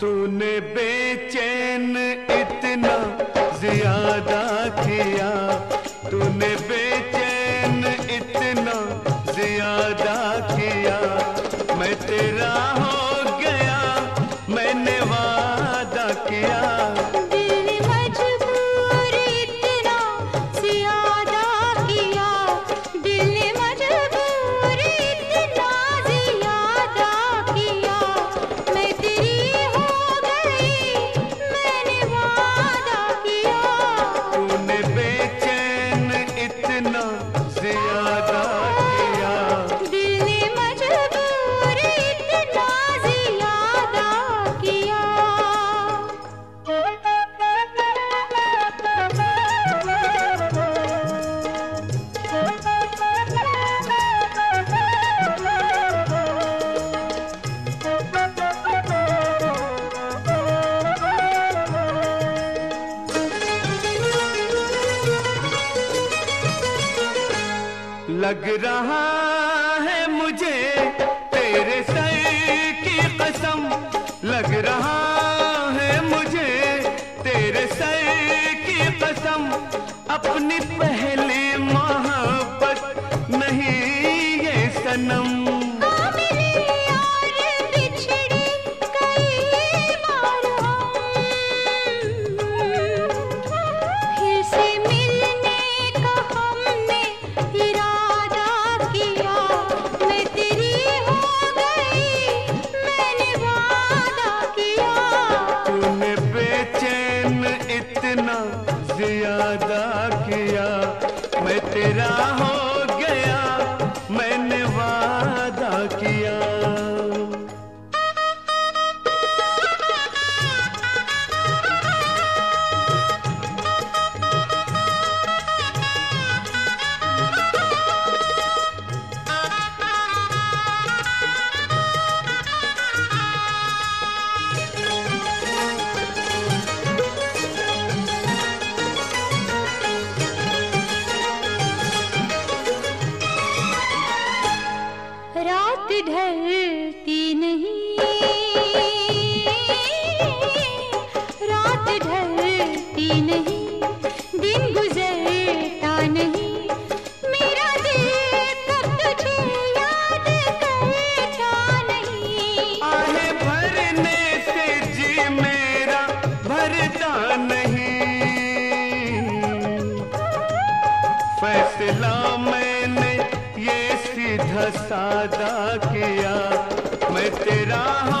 तूने बेचैन इतना ज़्यादा किया। तूने बेचैन इतना ज़्यादा किया। मैं तेरा हूँ रहा है मुझे, तेरे सर की कसम। लग रहा है मुझे, तेरे सर की कसम। अपनी पहली मोहब्बत नहीं ये सनम। ज़्यादा किया मैं तेरा हो ढलती नहीं। रात ढलती नहीं दिन गुजरता नहीं। मेरा सीधा सादा किया मैं तेरा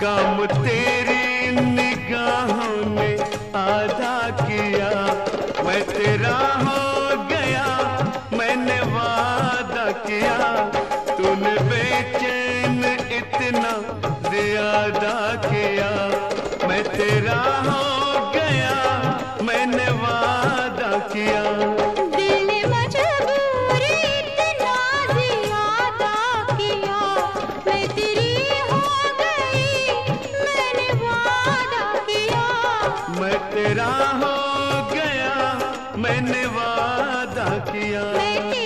काम तेरी निगाहों ने आधा किया। मैं तेरा हो गया, मैंने वादा किया। तूने बेचैन इतना ज़्यादा किया। मैं तेरा हो गया तेरा हो गया मैंने वादा किया। मैं